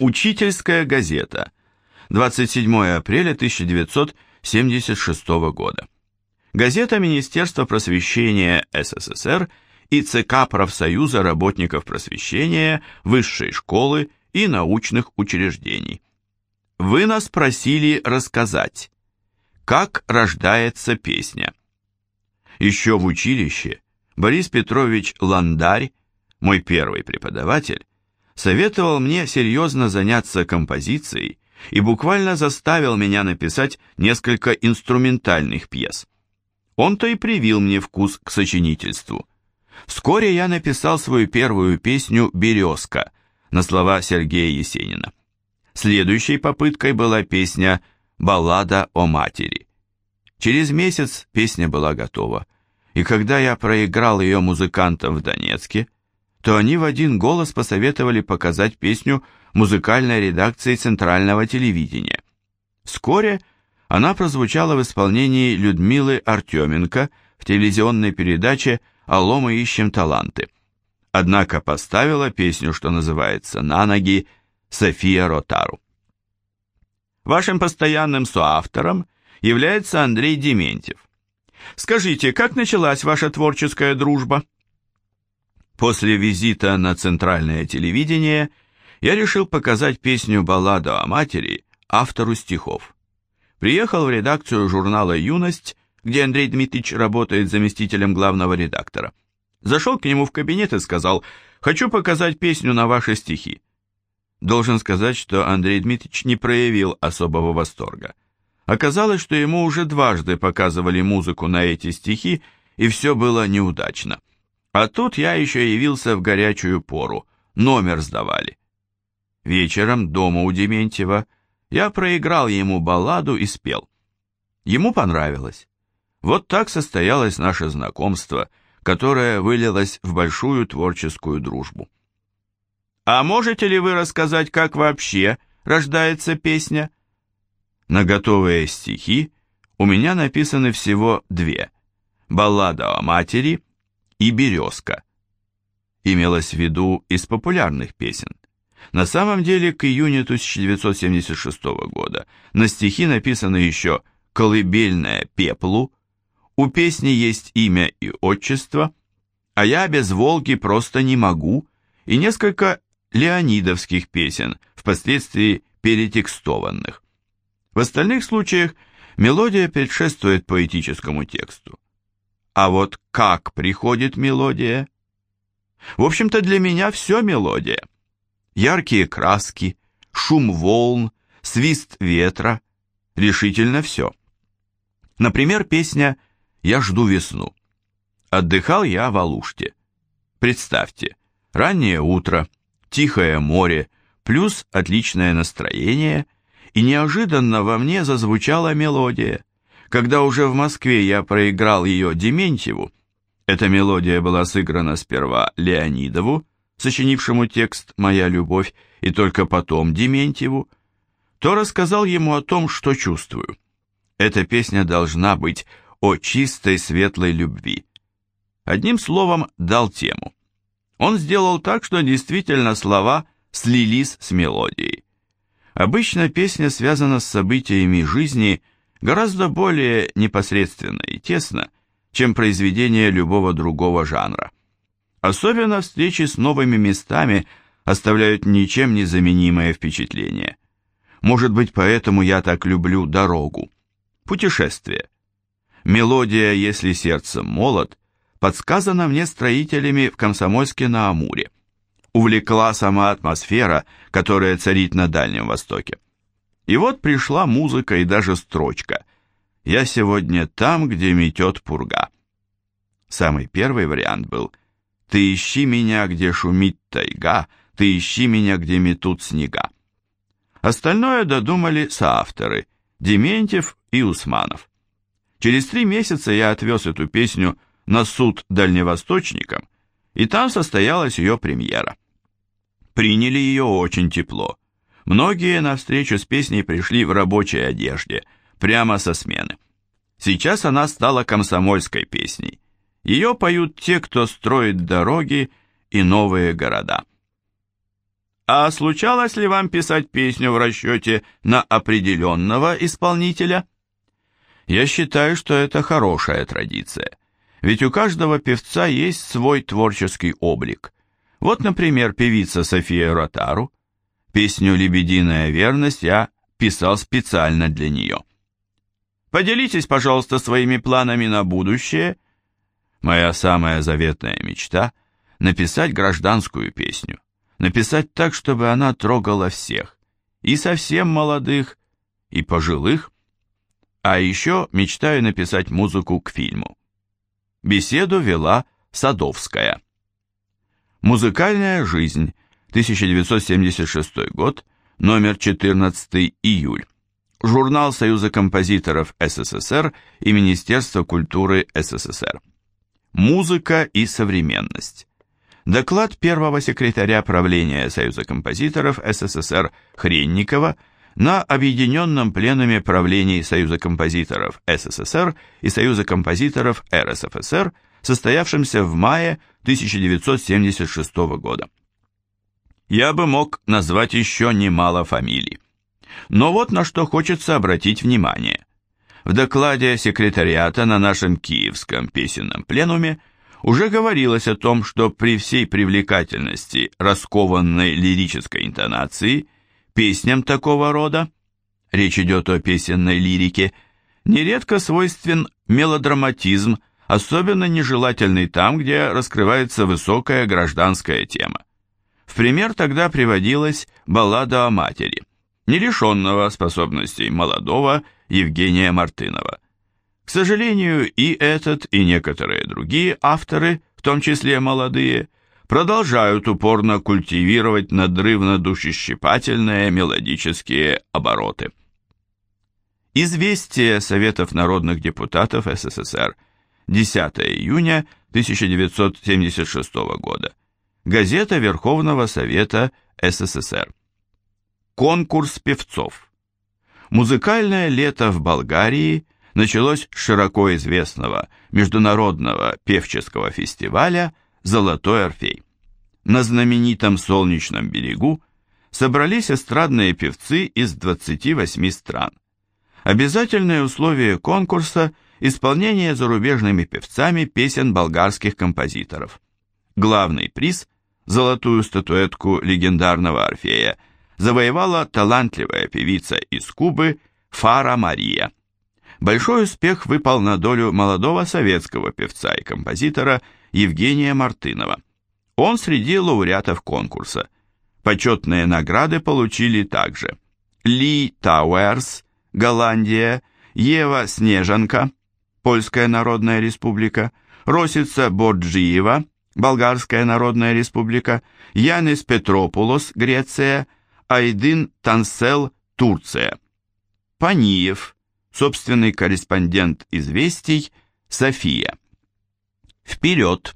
Учительская газета. 27 апреля 1976 года. Газета Министерства просвещения СССР и ЦК Профсоюза работников просвещения, высшей школы и научных учреждений. Вы нас просили рассказать, как рождается песня. Еще в училище Борис Петрович Ландарь, мой первый преподаватель, советовал мне серьезно заняться композицией и буквально заставил меня написать несколько инструментальных пьес. Он-то и привил мне вкус к сочинительству. Вскоре я написал свою первую песню «Березка» на слова Сергея Есенина. Следующей попыткой была песня «Баллада о матери». Через месяц песня была готова, и когда я проиграл ее музыкантам в Донецке, то они в один голос посоветовали показать песню музыкальной редакции Центрального телевидения. Вскоре она прозвучала в исполнении Людмилы Артеменко в телевизионной передаче «Алло, мы ищем таланты». Однако поставила песню, что называется, на ноги София Ротару. Вашим постоянным соавтором является Андрей Дементьев. Скажите, как началась ваша творческая дружба? После визита на центральное телевидение я решил показать песню «Баллада о матери» автору стихов. Приехал в редакцию журнала «Юность», где Андрей Дмитриевич работает заместителем главного редактора. Зашел к нему в кабинет и сказал «Хочу показать песню на ваши стихи». Должен сказать, что Андрей Дмитриевич не проявил особого восторга. Оказалось, что ему уже дважды показывали музыку на эти стихи, и все было неудачно. А тут я еще явился в горячую пору, номер сдавали. Вечером дома у Дементьева я проиграл ему балладу и спел. Ему понравилось. Вот так состоялось наше знакомство, которое вылилось в большую творческую дружбу. А можете ли вы рассказать, как вообще рождается песня? На готовые стихи у меня написаны всего две. Баллада о матери и «Березка». Имелось в виду из популярных песен. На самом деле, к июню 1976 года на стихи написано еще «Колыбельная пеплу», у песни есть имя и отчество, а я без Волги просто не могу, и несколько леонидовских песен, впоследствии перетекстованных. В остальных случаях мелодия предшествует поэтическому тексту. А вот как приходит мелодия? В общем-то, для меня все мелодия. Яркие краски, шум волн, свист ветра, решительно все. Например, песня «Я жду весну». Отдыхал я в Алуште. Представьте, раннее утро, тихое море, плюс отличное настроение, и неожиданно во мне зазвучала мелодия. Когда уже в Москве я проиграл ее Дементьеву, эта мелодия была сыграна сперва Леонидову, сочинившему текст «Моя любовь», и только потом Дементьеву, то рассказал ему о том, что чувствую. Эта песня должна быть о чистой светлой любви. Одним словом, дал тему. Он сделал так, что действительно слова слились с мелодией. Обычно песня связана с событиями жизни гораздо более непосредственно и тесно, чем произведения любого другого жанра. Особенно встречи с новыми местами оставляют ничем не заменимое впечатление. Может быть, поэтому я так люблю дорогу. Путешествие. Мелодия «Если сердце молод» подсказана мне строителями в Комсомольске на Амуре. Увлекла сама атмосфера, которая царит на Дальнем Востоке. И вот пришла музыка и даже строчка «Я сегодня там, где метет пурга». Самый первый вариант был «Ты ищи меня, где шумит тайга, ты ищи меня, где метут снега». Остальное додумали соавторы Дементьев и Усманов. Через три месяца я отвез эту песню на суд дальневосточникам, и там состоялась ее премьера. Приняли ее очень тепло. Многие на встречу с песней пришли в рабочей одежде, прямо со смены. Сейчас она стала комсомольской песней. Ее поют те, кто строит дороги и новые города. А случалось ли вам писать песню в расчете на определенного исполнителя? Я считаю, что это хорошая традиция. Ведь у каждого певца есть свой творческий облик. Вот, например, певица София Ротару. Песню «Лебединая верность» я писал специально для нее. Поделитесь, пожалуйста, своими планами на будущее. Моя самая заветная мечта – написать гражданскую песню. Написать так, чтобы она трогала всех. И совсем молодых, и пожилых. А еще мечтаю написать музыку к фильму. Беседу вела Садовская. Музыкальная жизнь, 1976 год, номер 14 июль. Журнал Союза композиторов СССР и Министерства культуры СССР. Музыка и современность. Доклад первого секретаря правления Союза композиторов СССР Хренникова – на Объединенном пленуме правлений Союза композиторов СССР и Союза композиторов РСФСР, состоявшемся в мае 1976 года. Я бы мог назвать еще немало фамилий. Но вот на что хочется обратить внимание. В докладе секретариата на нашем киевском песенном пленуме уже говорилось о том, что при всей привлекательности раскованной лирической интонации – Песням такого рода, речь идет о песенной лирике, нередко свойствен мелодраматизм, особенно нежелательный там, где раскрывается высокая гражданская тема. В пример тогда приводилась баллада о матери, не лишенного способностей молодого Евгения Мартынова. К сожалению, и этот, и некоторые другие авторы, в том числе молодые, продолжают упорно культивировать надрывно-душещипательные мелодические обороты. Известие Советов народных депутатов СССР 10 июня 1976 года. Газета Верховного Совета СССР. Конкурс певцов. Музыкальное лето в Болгарии началось с широко известного международного певческого фестиваля «Золотой Орфей». На знаменитом Солнечном берегу собрались эстрадные певцы из 28 стран. Обязательное условие конкурса – исполнение зарубежными певцами песен болгарских композиторов. Главный приз – золотую статуэтку легендарного Орфея – завоевала талантливая певица из Кубы Фара Мария. Большой успех выпал на долю молодого советского певца и композитора – Евгения Мартынова. Он среди лауреатов конкурса. Почетные награды получили также Ли Тауэрс, Голландия, Ева Снежанка, Польская Народная Республика, Росица Борджиева, Болгарская Народная Республика, Янис Петропулос, Греция, Айдин Тансел, Турция. Паниев, собственный корреспондент «Известий», София. Вперед!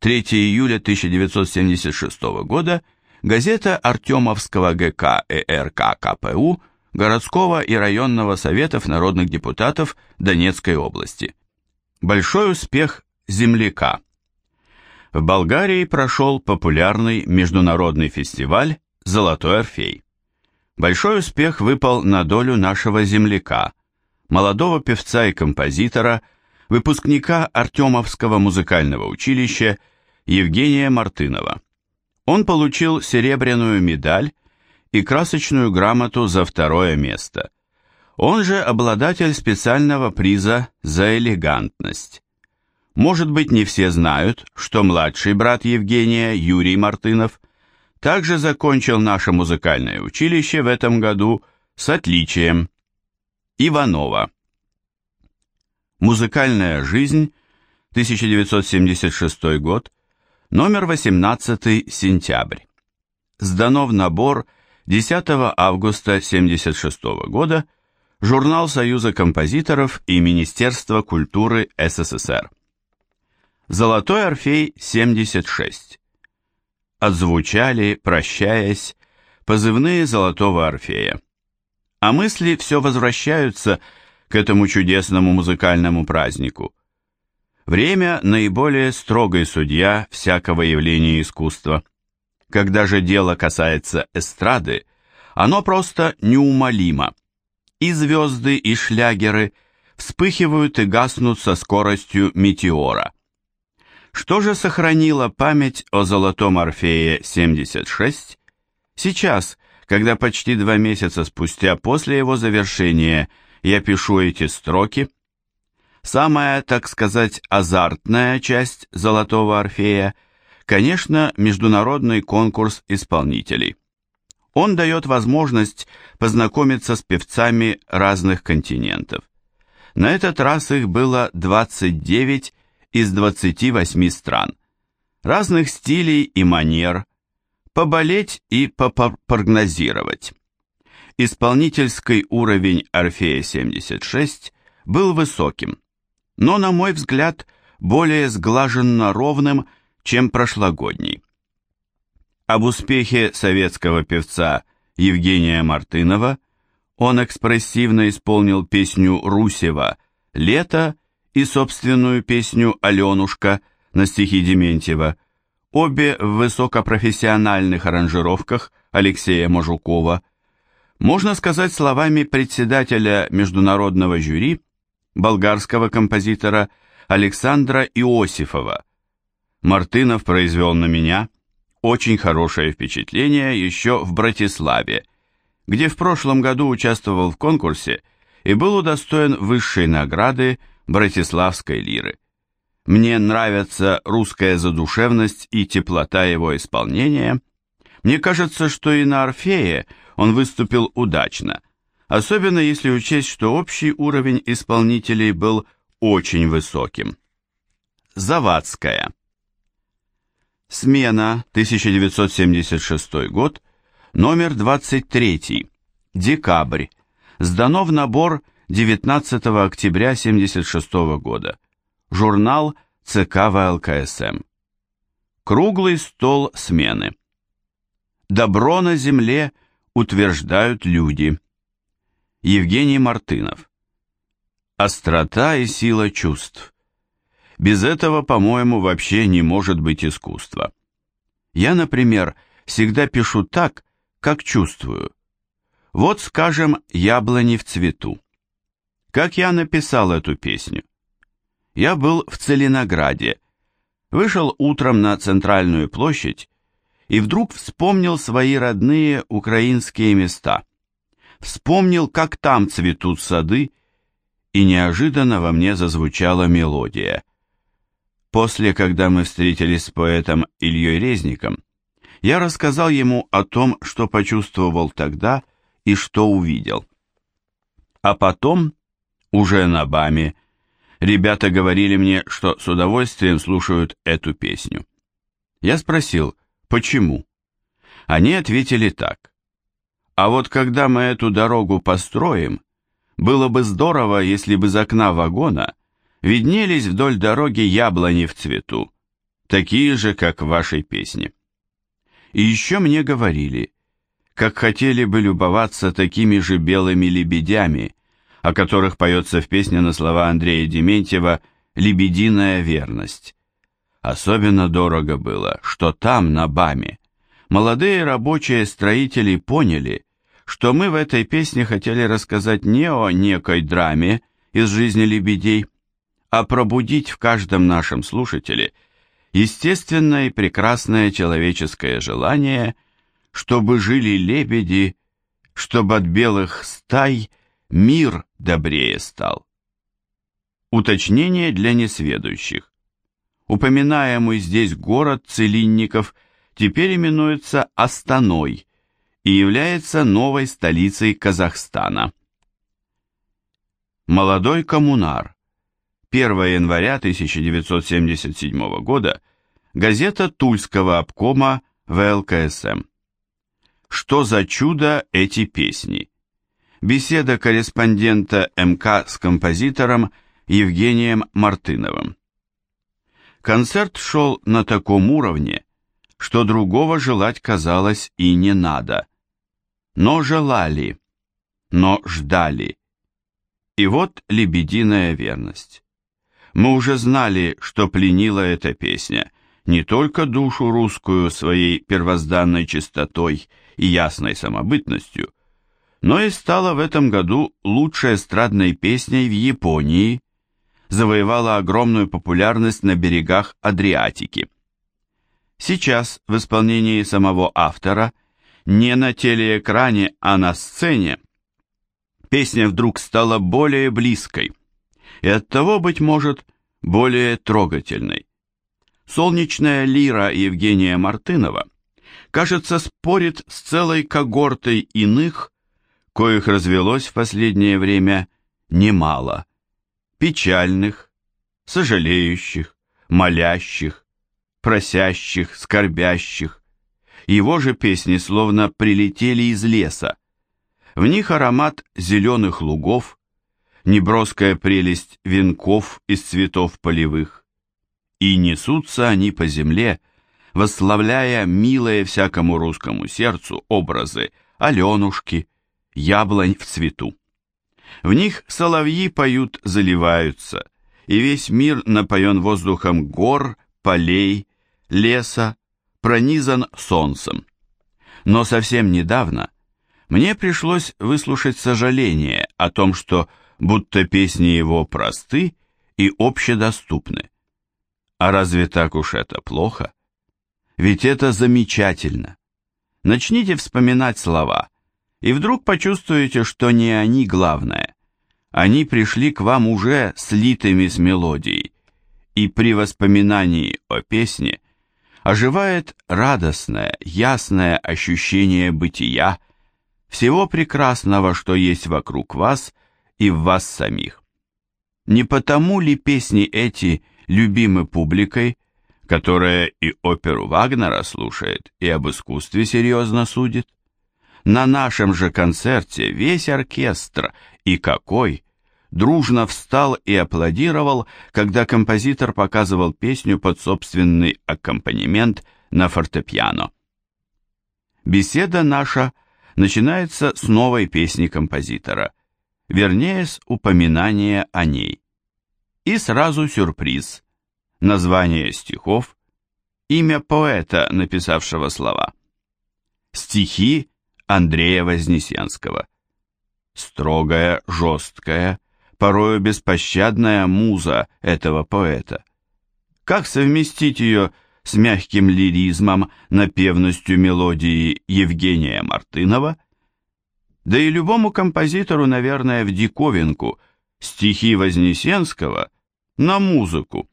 3 июля 1976 года газета Артемовского ГК и РК КПУ городского и районного советов народных депутатов Донецкой области. Большой успех земляка. В Болгарии прошел популярный международный фестиваль «Золотой Орфей». Большой успех выпал на долю нашего земляка, молодого певца и композитора – выпускника Артемовского музыкального училища Евгения Мартынова. Он получил серебряную медаль и красочную грамоту за второе место. Он же обладатель специального приза за элегантность. Может быть, не все знают, что младший брат Евгения, Юрий Мартынов, также закончил наше музыкальное училище в этом году с отличием. Иванова. Музыкальная жизнь, 1976 год, номер 18, сентябрь. Сдано в набор 10 августа 1976 года, журнал Союза композиторов и Министерства культуры СССР. Золотой Орфей 76. Отзвучали, прощаясь, позывные Золотого Орфея. А мысли все возвращаются к этому чудесному музыкальному празднику. Время – наиболее строгий судья всякого явления искусства. Когда же дело касается эстрады, оно просто неумолимо. И звезды, и шлягеры вспыхивают и гаснут со скоростью метеора. Что же сохранило память о Золотом Орфее 76? Сейчас, когда почти два месяца спустя после его завершения я пишу эти строки, самая, так сказать, азартная часть Золотого Орфея – Конечно, международный конкурс исполнителей. Он дает возможность познакомиться с певцами разных континентов. На этот раз их было 29 из 28 стран. Разных стилей и манер, поболеть и попрогнозировать. Исполнительский уровень Орфея-76 был высоким, но, на мой взгляд, более сглаженно ровным, чем прошлогодний. Об успехе советского певца Евгения Мартынова он экспрессивно исполнил песню Русева «Лето» и собственную песню «Аленушка» на стихи Дементьева, обе в высокопрофессиональных аранжировках Алексея Мажукова. Можно сказать словами председателя международного жюри, болгарского композитора Александра Иосифова, Мартынов произвел на меня очень хорошее впечатление еще в Братиславе, где в прошлом году участвовал в конкурсе и был удостоен высшей награды Братиславской лиры. Мне нравится русская задушевность и теплота его исполнения. Мне кажется, что и на Орфее он выступил удачно, особенно если учесть, что общий уровень исполнителей был очень высоким. Завадская Смена, 1976 год, номер 23, декабрь. Сдано в набор 19 октября 1976 года. Журнал ЦК ВЛКСМ. Круглый стол смены. Добро на земле утверждают люди. Евгений Мартынов. Острота и сила чувств. Без этого, по-моему, вообще не может быть искусства. Я, например, всегда пишу так, как чувствую. Вот, скажем, «Яблони в цвету». Как я написал эту песню? Я был в Целинограде, вышел утром на центральную площадь и вдруг вспомнил свои родные украинские места. Вспомнил, как там цветут сады, и неожиданно во мне зазвучала мелодия. После, когда мы встретились с поэтом Ильей Резником, я рассказал ему о том, что почувствовал тогда и что увидел. А потом, уже на БАМе, ребята говорили мне, что с удовольствием слушают эту песню. Я спросил, почему? Они ответили так. А вот когда мы эту дорогу построим, было бы здорово, если бы из окна вагона виднелись вдоль дороги яблони в цвету, такие же, как в вашей песне. И еще мне говорили, как хотели бы любоваться такими же белыми лебедями, о которых поется в песне на слова Андрея Дементьева «Лебединая верность». Особенно дорого было, что там, на БАМе, молодые рабочие строители поняли, что мы в этой песне хотели рассказать не о некой драме из жизни лебедей, а пробудить в каждом нашем слушателе естественное и прекрасное человеческое желание, чтобы жили лебеди, чтобы от белых стай мир добрее стал. Уточнение для несведущих. Упоминаемый здесь город Целинников теперь именуется Астаной и является новой столицей Казахстана. Молодой коммунар 1 января 1977 года газета Тульского обкома ВЛКСМ. Что за чудо эти песни? Беседа корреспондента МК с композитором Евгением Мартыновым. Концерт шел на таком уровне, что другого желать казалось и не надо. Но желали, но ждали. И вот лебединая верность. Мы уже знали, что пленила эта песня, не только душу русскую своей первозданной чистотой и ясной самобытностью, но и стала в этом году лучшей эстрадной песней в Японии, завоевала огромную популярность на берегах Адриатики. Сейчас в исполнении самого автора, не на телеэкране, а на сцене, песня вдруг стала более близкой и оттого, быть может, более трогательной. Солнечная лира Евгения Мартынова, кажется, спорит с целой когортой иных, коих развелось в последнее время немало, печальных, сожалеющих, молящих, просящих, скорбящих. Его же песни словно прилетели из леса. В них аромат зеленых лугов, неброская прелесть венков из цветов полевых. И несутся они по земле, восславляя милые всякому русскому сердцу образы Аленушки, яблонь в цвету. В них соловьи поют, заливаются, и весь мир напоен воздухом гор, полей, леса, пронизан солнцем. Но совсем недавно мне пришлось выслушать сожаление о том, что будто песни его просты и общедоступны. А разве так уж это плохо? Ведь это замечательно. Начните вспоминать слова, и вдруг почувствуете, что не они главное. Они пришли к вам уже слитыми с мелодией, и при воспоминании о песне оживает радостное, ясное ощущение бытия, всего прекрасного, что есть вокруг вас и в вас самих. Не потому ли песни эти любимы публикой, которая и оперу Вагнера слушает, и об искусстве серьезно судит? На нашем же концерте весь оркестр, и какой, дружно встал и аплодировал, когда композитор показывал песню под собственный аккомпанемент на фортепиано. Беседа наша начинается с новой песни композитора, вернее, с упоминания о ней. И сразу сюрприз. Название стихов, имя поэта, написавшего слова. Стихи Андрея Вознесенского. Строгая, жесткая, порою беспощадная муза этого поэта. Как совместить ее с мягким лиризмом, напевностью мелодии Евгения Мартынова? Да и любому композитору, наверное, в диковинку стихи Вознесенского на музыку.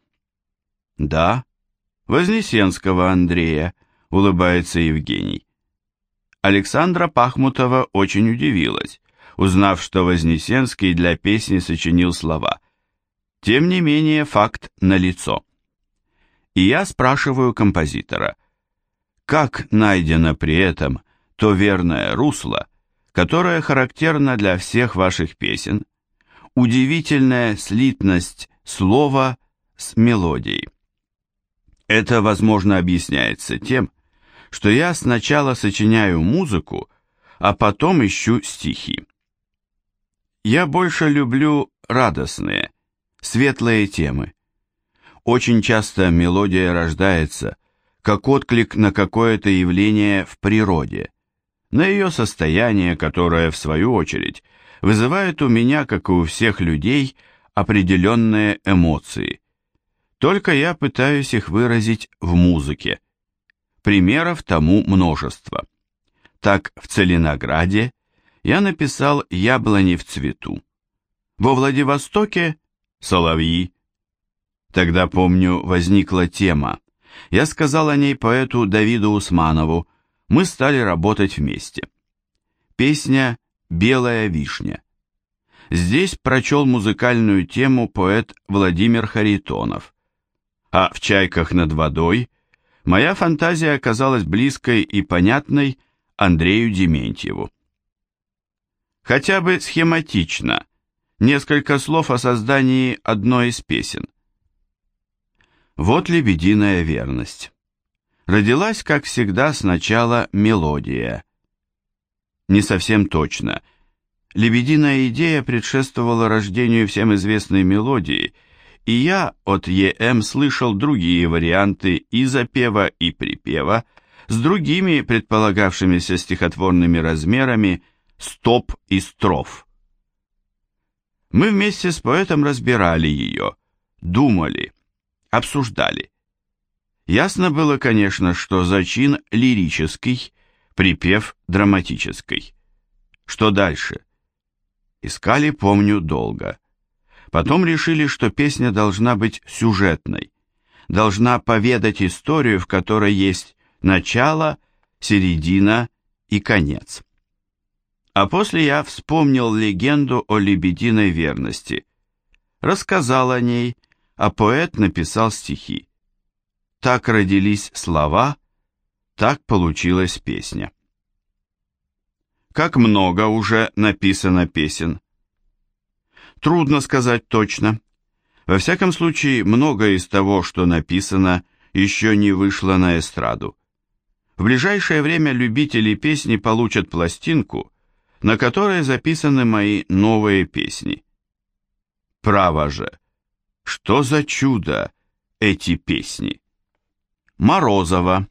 Да, Вознесенского Андрея, улыбается Евгений. Александра Пахмутова очень удивилась, узнав, что Вознесенский для песни сочинил слова. Тем не менее, факт налицо. И я спрашиваю композитора, как найдено при этом то верное русло, которое характерно для всех ваших песен, удивительная слитность слова с мелодией. Это, возможно, объясняется тем, что я сначала сочиняю музыку, а потом ищу стихи. Я больше люблю радостные, светлые темы. Очень часто мелодия рождается как отклик на какое-то явление в природе, на ее состояние, которое, в свою очередь, вызывает у меня, как и у всех людей, определенные эмоции. Только я пытаюсь их выразить в музыке. Примеров тому множество. Так в Целинограде я написал «Яблони в цвету». Во Владивостоке – «Соловьи». Тогда, помню, возникла тема. Я сказал о ней поэту Давиду Усманову. Мы стали работать вместе. Песня «Белая вишня». Здесь прочел музыкальную тему поэт Владимир Харитонов. А в «Чайках над водой» моя фантазия оказалась близкой и понятной Андрею Дементьеву. Хотя бы схематично, несколько слов о создании одной из песен. Вот лебединая верность. Родилась, как всегда, сначала мелодия. Не совсем точно. Лебединая идея предшествовала рождению всем известной мелодии и я от ЕМ слышал другие варианты и запева, и припева, с другими предполагавшимися стихотворными размерами стоп и строф. Мы вместе с поэтом разбирали ее, думали, обсуждали. Ясно было, конечно, что зачин лирический, припев драматический. Что дальше? Искали, помню, долго. Потом решили, что песня должна быть сюжетной, должна поведать историю, в которой есть начало, середина и конец. А после я вспомнил легенду о лебединой верности, рассказал о ней, а поэт написал стихи. Так родились слова, так получилась песня. Как много уже написано песен. Трудно сказать точно. Во всяком случае, многое из того, что написано, еще не вышло на эстраду. В ближайшее время любители песни получат пластинку, на которой записаны мои новые песни. Право же, что за чудо эти песни! Морозова